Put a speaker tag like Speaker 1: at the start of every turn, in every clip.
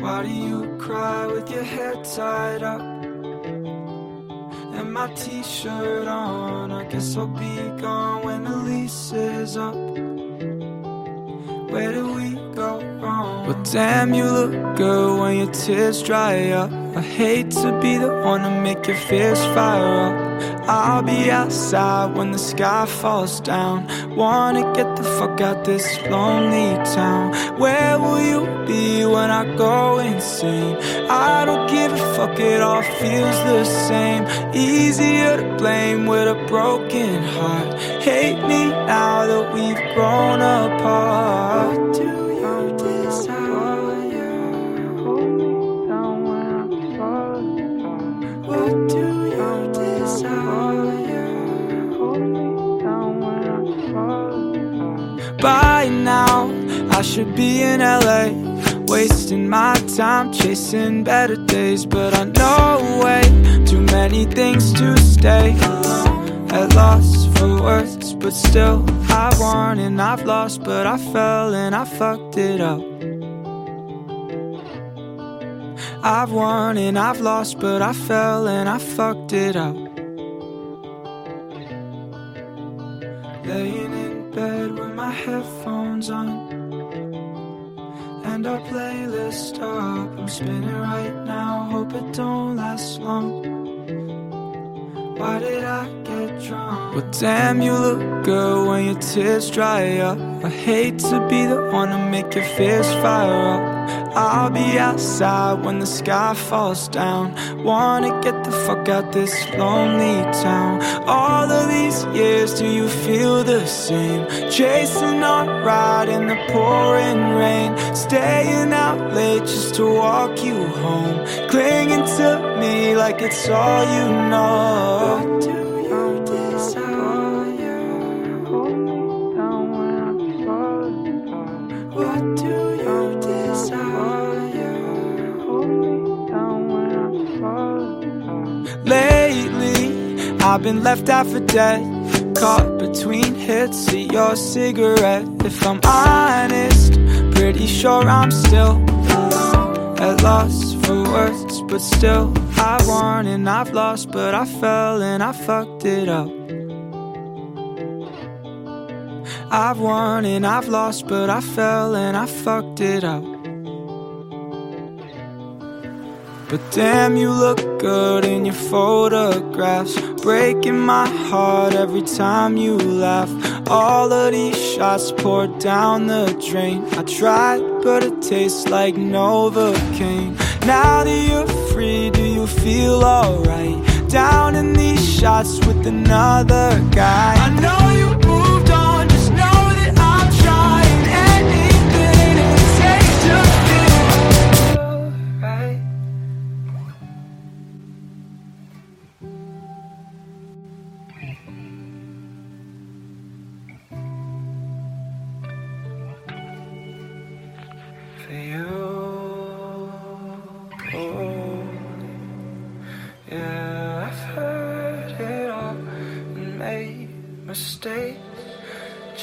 Speaker 1: Why do you cry with your hair tied up? And my t shirt on. I guess I'll be gone when the lease is up. Where do we go wrong? Well, damn, you look good when your tears dry up. I hate to be the one to make your fears fire up. I'll be outside when the sky falls down. Wanna get the fuck out this lonely town. Where will you be when I go insane? I don't give a fuck, it all feels the same. Easier to blame with a broken heart. Hate me now that we've grown apart. What do you desire? Hold me down when I fall apart. What do you desire? Hold me down when I fall apart. By now, I should be in LA. Wasting my time chasing better days, but I know way too many things to stay at loss for words, but still I've won and I've lost, but I fell and I fucked it up. I've won and I've lost, but I fell and I fucked it up. Laying in bed with my headphones on and our playlist up. I'm spinning right now, hope it don't last long. Why did I get drunk? Well, damn, you look good when your tears dry up. I hate to be the one to make your fears fire up. I'll be outside when the sky falls down. Wanna get the fuck out this lonely town. All of these years, do the same? Chasing our ride in the pouring rain. Staying out late just to walk you home. Clinging to me like it's all you know. What do you desire? Hold me down when I fall apart. What do you desire? Hold me down when I fall. Lately, I've been left out for dead. Caught between hits of your cigarette. If I'm honest, pretty sure I'm still at loss for words, but still I won and I've lost, but I fell and I fucked it up. I've won and I've lost, but I fell and I fucked it up. But damn, you look good in your photographs. Breaking my heart every time you laugh. All of these shots poured down the drain. I tried, but it tastes like Novocaine. Now that you're free, do you feel alright? Down in these shots with another guy. I know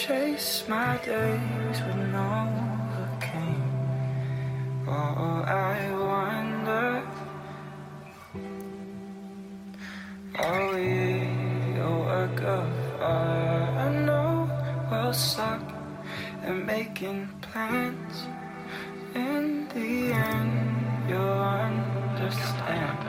Speaker 1: Chase my days with no king. Oh, I wonder. Are we a work of art? I know we'll suck at making plans. In the end, you'll understand.